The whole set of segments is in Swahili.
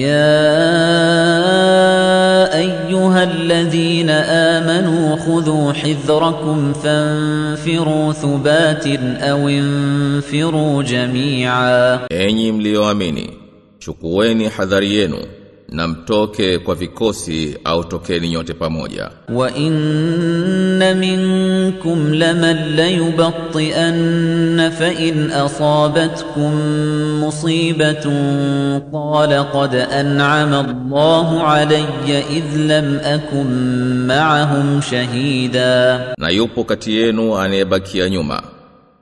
يا أيها الذين آمنوا خذوا حذركم فانفروا ثبات أو انفروا جميعا. Enyi mlioamini, chukueni hadhari yenu na mtoke kwa vikosi au tokeni nyote pamoja. Wa inna minkum laman la yubatti'anna fa in asabatkum musibatun qala qad an'ama Allahu alayya idh lam akun ma'ahum shahida. Na yupo kati yenu anayebakia nyuma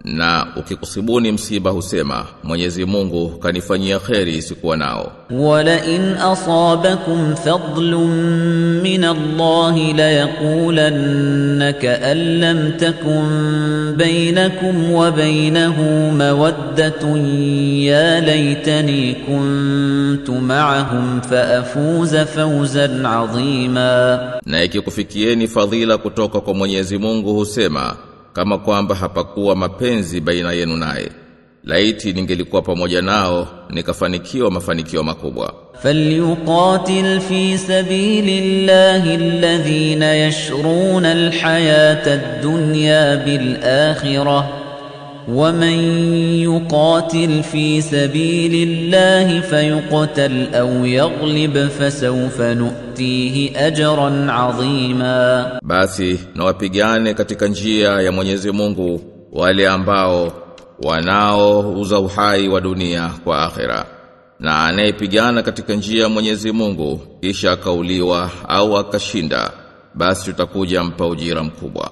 na ukikusibuni msiba husema Mwenyezi Mungu kanifanyia kheri sikuwa nao. Wala in asabakum fadlun min Allah la yaqulanna ka an takun bainakum wa bainahu mawaddatun ya laytani kuntu ma'ahum fa afuza fawzan 'azima. na ikikufikieni fadhila kutoka kwa Mwenyezi Mungu husema kama kwamba hapakuwa mapenzi baina yenu naye. Laiti ningelikuwa pamoja nao nikafanikiwa mafanikio makubwa. Falyuqatil fi sabilillahi alladhina yashruna alhayata ad-dunya bil akhirah ومن يقاتل في سبيل الله فيقتل أو يغلب فسوف نؤتيه أجرا عظيما Basi na wapigane katika njia ya Mwenyezi Mungu wale ambao wanaouza uhai wa dunia kwa akhera. Na anayepigana katika njia ya Mwenyezi Mungu kisha akauliwa au akashinda, basi tutakuja mpa ujira mkubwa.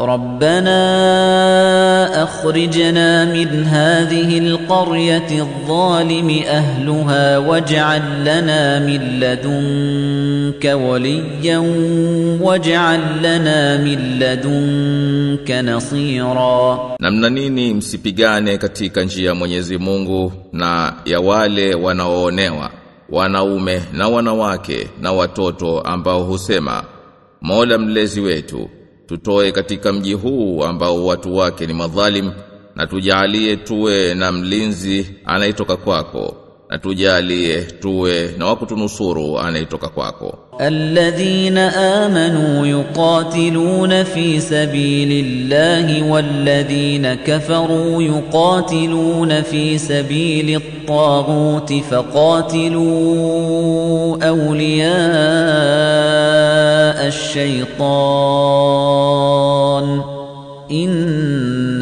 ربنا أخرجنا من هذه القرية الظالم أهلها واجعل لنا من لدنك وليا واجعل لنا من لدنك نصيرا Namna nini msipigane katika njia ya Mwenyezi Mungu na ya wale wanaoonewa, wanaume na wanawake na watoto ambao husema, Mola mlezi wetu, tutoe katika mji huu ambao watu wake ni madhalim na tujalie tuwe na mlinzi anayetoka kwako na tujalie tuwe na wakutunusuru anayetoka kwako. الذين آمنوا يقاتلون في سبيل الله والذين كفروا يقاتلون في سبيل الطاغوت فقاتلوا أولياء الشيطان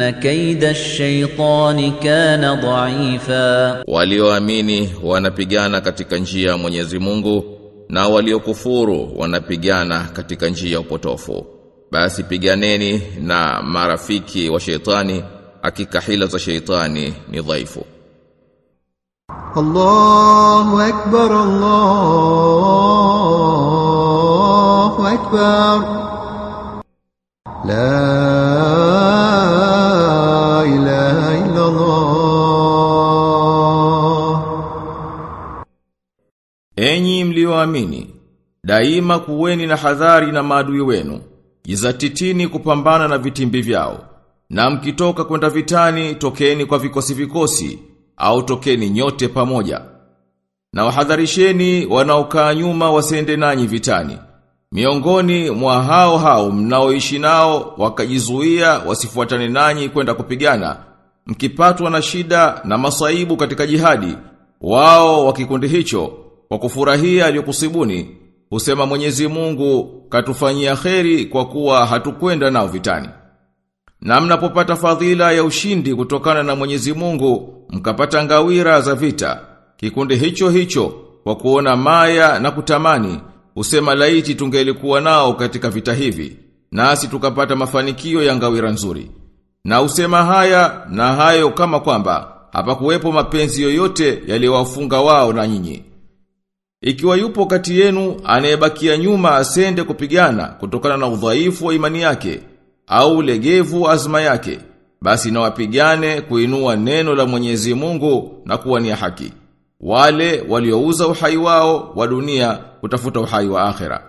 inna kaida ash-shaytani kana dha'ifa, walioamini wanapigana katika njia ya Mwenyezi Mungu na waliokufuru wanapigana katika njia ya upotofu. Basi piganeni na marafiki wa sheitani, hakika hila za sheitani ni dhaifu. Allahu akbar, Allahu akbar la mlioamini, daima kuweni na hadhari na maadui wenu. Jizatitini kupambana na vitimbi vyao. Na mkitoka kwenda vitani, tokeni kwa vikosi vikosi, au tokeni nyote pamoja. Na wahadharisheni wanaokaa nyuma wasende nanyi vitani. Miongoni mwa hao hao mnaoishi nao wakajizuia wasifuatane nanyi kwenda kupigana. Mkipatwa na shida na masaibu katika jihadi, wao wa kikundi hicho kwa kufurahia aliyokusibuni husema Mwenyezi Mungu katufanyia kheri kwa kuwa hatukwenda nao vitani. Na mnapopata fadhila ya ushindi kutokana na Mwenyezi Mungu, mkapata ngawira za vita. Kikundi hicho hicho kwa kuona maya na kutamani husema laiti tungelikuwa nao katika vita hivi, nasi tukapata mafanikio ya ngawira nzuri. Na usema haya na hayo kama kwamba hapakuwepo mapenzi yoyote yaliyowafunga wao na nyinyi. Ikiwa yupo kati yenu anayebakia nyuma asende kupigana kutokana na udhaifu wa imani yake, au legevu azma yake basi na wapigane kuinua neno la Mwenyezi Mungu na kuwa ni haki. Wale waliouza uhai wao wa dunia kutafuta uhai wa akhera.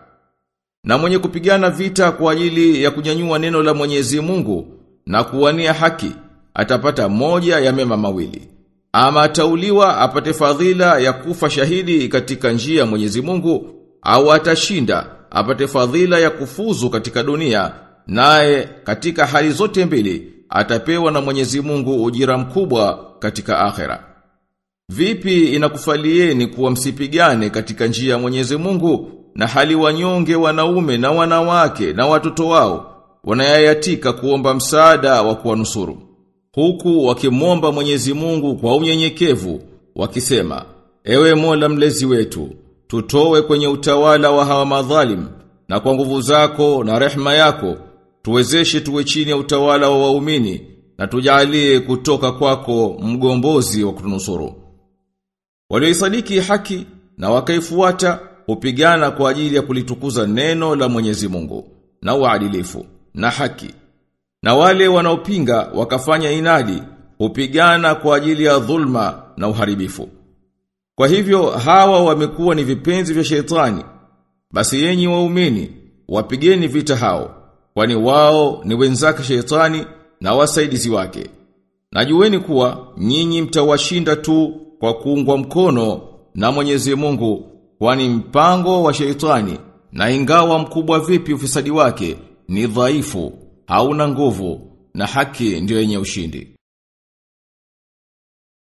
Na mwenye kupigana vita kwa ajili ya kunyanyua neno la Mwenyezi Mungu na kuwania haki atapata moja ya mema mawili ama atauliwa apate fadhila ya kufa shahidi katika njia ya Mwenyezi Mungu au atashinda apate fadhila ya kufuzu katika dunia naye katika hali zote mbili atapewa na Mwenyezi Mungu ujira mkubwa katika akhera. Vipi inakufalieni kuwa msipigane katika njia ya Mwenyezi Mungu na hali wanyonge wanaume na wanawake na watoto wao wanayayatika kuomba msaada wa kuwanusuru huku wakimwomba Mwenyezi Mungu kwa unyenyekevu wakisema ewe Mola mlezi wetu tutowe kwenye utawala wa hawa madhalim na kwa nguvu zako na rehma yako tuwezeshe tuwe chini ya utawala wa waumini na tujalie kutoka kwako mgombozi wa kutunusuru. Walioisadiki haki na wakaifuata hupigana kwa ajili ya kulitukuza neno la Mwenyezi Mungu na uadilifu na haki na wale wanaopinga wakafanya inadi hupigana kwa ajili ya dhulma na uharibifu. Kwa hivyo hawa wamekuwa ni vipenzi vya shetani basi yenyi waumini wapigeni vita hao kwani wao ni wenzake shetani na wasaidizi wake. Najueni kuwa nyinyi mtawashinda tu kwa kuungwa mkono na Mwenyezi Mungu kwani mpango wa shetani na ingawa mkubwa vipi ufisadi wake ni dhaifu hauna nguvu na haki ndio yenye ushindi